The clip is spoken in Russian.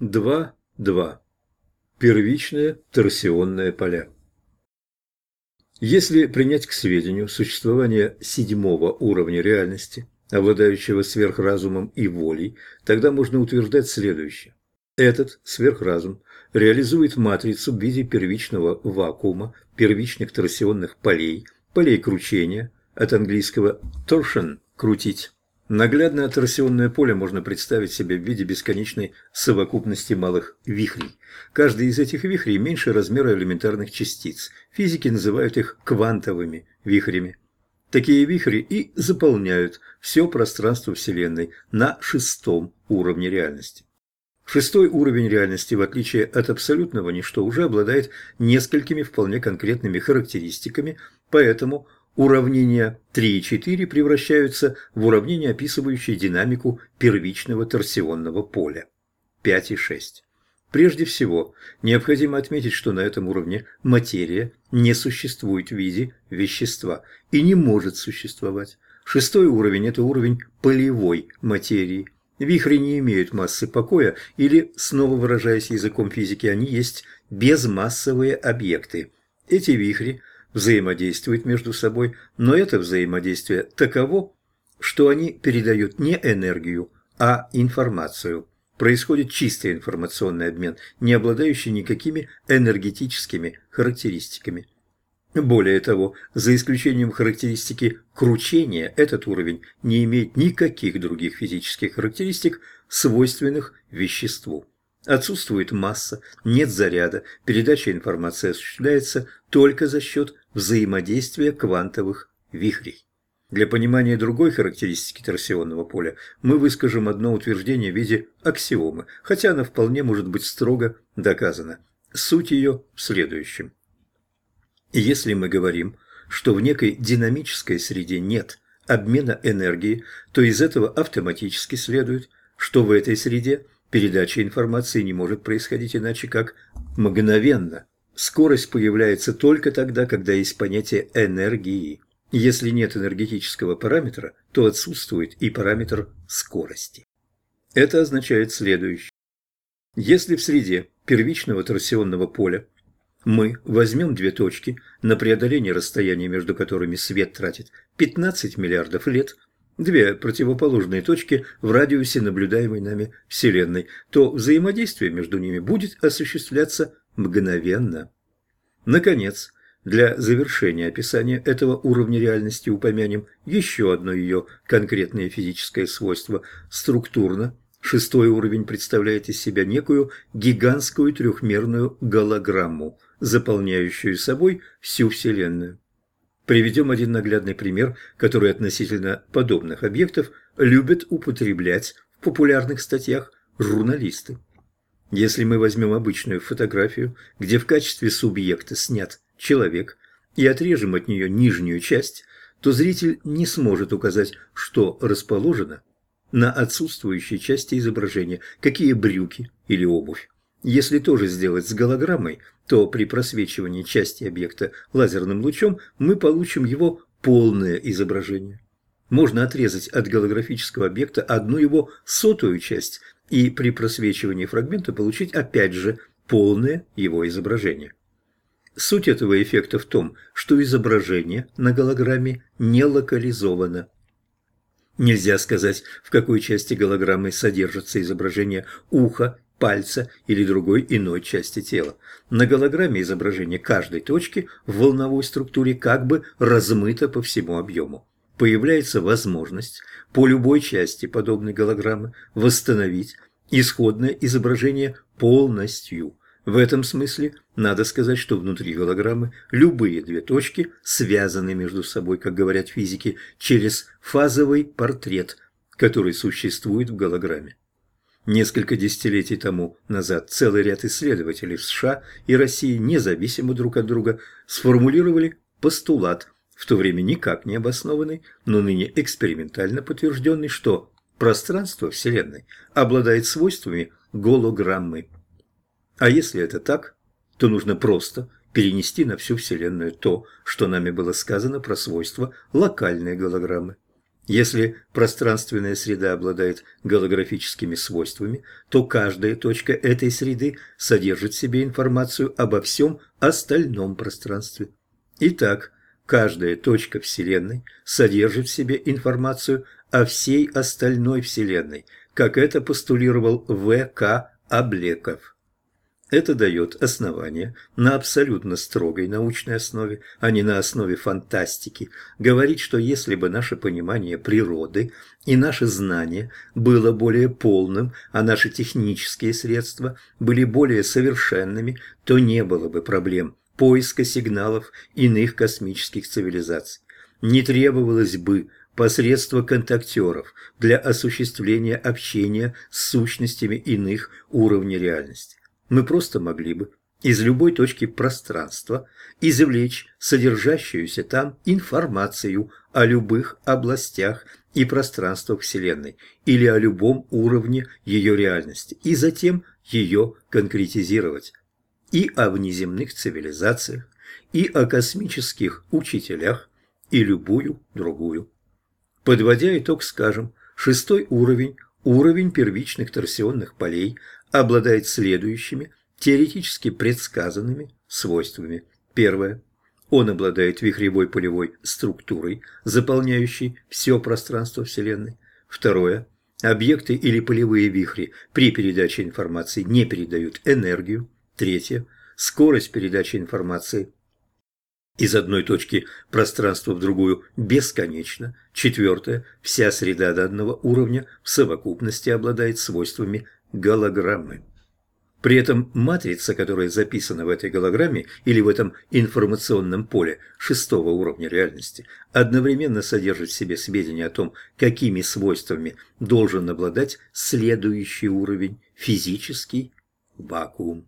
2.2. Первичные торсионные поля. Если принять к сведению существование седьмого уровня реальности, обладающего сверхразумом и волей, тогда можно утверждать следующее. Этот сверхразум реализует матрицу в виде первичного вакуума, первичных торсионных полей, полей кручения, от английского torsion – крутить. Наглядное торсионное поле можно представить себе в виде бесконечной совокупности малых вихрей. Каждый из этих вихрей меньше размера элементарных частиц. Физики называют их квантовыми вихрями. Такие вихри и заполняют все пространство Вселенной на шестом уровне реальности. Шестой уровень реальности, в отличие от абсолютного ничто, уже обладает несколькими вполне конкретными характеристиками, поэтому – Уравнения 3 и 4 превращаются в уравнения, описывающие динамику первичного торсионного поля 5 и 6. Прежде всего, необходимо отметить, что на этом уровне материя не существует в виде вещества и не может существовать. Шестой уровень – это уровень полевой материи. Вихри не имеют массы покоя или, снова выражаясь языком физики, они есть безмассовые объекты. Эти вихри взаимодействуют между собой, но это взаимодействие таково, что они передают не энергию, а информацию. Происходит чистый информационный обмен, не обладающий никакими энергетическими характеристиками. Более того, за исключением характеристики кручения, этот уровень не имеет никаких других физических характеристик, свойственных веществу. Отсутствует масса, нет заряда, передача информации осуществляется только за счет взаимодействия квантовых вихрей. Для понимания другой характеристики торсионного поля мы выскажем одно утверждение в виде аксиомы, хотя она вполне может быть строго доказана. Суть ее в следующем. Если мы говорим, что в некой динамической среде нет обмена энергии, то из этого автоматически следует, что в этой среде – Передача информации не может происходить иначе, как мгновенно. Скорость появляется только тогда, когда есть понятие энергии. Если нет энергетического параметра, то отсутствует и параметр скорости. Это означает следующее. Если в среде первичного торсионного поля мы возьмем две точки, на преодоление расстояния между которыми свет тратит 15 миллиардов лет – две противоположные точки в радиусе наблюдаемой нами Вселенной, то взаимодействие между ними будет осуществляться мгновенно. Наконец, для завершения описания этого уровня реальности упомянем еще одно ее конкретное физическое свойство – структурно. Шестой уровень представляет из себя некую гигантскую трехмерную голограмму, заполняющую собой всю Вселенную. Приведем один наглядный пример, который относительно подобных объектов любят употреблять в популярных статьях журналисты. Если мы возьмем обычную фотографию, где в качестве субъекта снят человек, и отрежем от нее нижнюю часть, то зритель не сможет указать, что расположено на отсутствующей части изображения, какие брюки или обувь. Если тоже сделать с голограммой, то при просвечивании части объекта лазерным лучом мы получим его полное изображение. Можно отрезать от голографического объекта одну его сотую часть и при просвечивании фрагмента получить опять же полное его изображение. Суть этого эффекта в том, что изображение на голограмме не локализовано. Нельзя сказать, в какой части голограммы содержится изображение уха пальца или другой иной части тела. На голограмме изображение каждой точки в волновой структуре как бы размыто по всему объему. Появляется возможность по любой части подобной голограммы восстановить исходное изображение полностью. В этом смысле надо сказать, что внутри голограммы любые две точки связаны между собой, как говорят физики, через фазовый портрет, который существует в голограмме. Несколько десятилетий тому назад целый ряд исследователей в США и России, независимо друг от друга, сформулировали постулат, в то время никак не обоснованный, но ныне экспериментально подтвержденный, что пространство Вселенной обладает свойствами голограммы. А если это так, то нужно просто перенести на всю Вселенную то, что нами было сказано про свойства локальной голограммы. Если пространственная среда обладает голографическими свойствами, то каждая точка этой среды содержит в себе информацию обо всем остальном пространстве. Итак, каждая точка Вселенной содержит в себе информацию о всей остальной Вселенной, как это постулировал В.К. Облеков. Это дает основание на абсолютно строгой научной основе, а не на основе фантастики, говорить, что если бы наше понимание природы и наше знание было более полным, а наши технические средства были более совершенными, то не было бы проблем поиска сигналов иных космических цивилизаций. Не требовалось бы посредства контактеров для осуществления общения с сущностями иных уровней реальности мы просто могли бы из любой точки пространства извлечь содержащуюся там информацию о любых областях и пространствах Вселенной или о любом уровне ее реальности, и затем ее конкретизировать. И о внеземных цивилизациях, и о космических учителях, и любую другую. Подводя итог, скажем, шестой уровень, уровень первичных торсионных полей, обладает следующими теоретически предсказанными свойствами. Первое. Он обладает вихревой полевой структурой, заполняющей все пространство Вселенной. Второе. Объекты или полевые вихри при передаче информации не передают энергию. Третье. Скорость передачи информации из одной точки пространства в другую бесконечна. Четвертое. Вся среда данного уровня в совокупности обладает свойствами голограммы. При этом матрица, которая записана в этой голограмме или в этом информационном поле шестого уровня реальности, одновременно содержит в себе сведения о том, какими свойствами должен обладать следующий уровень – физический вакуум.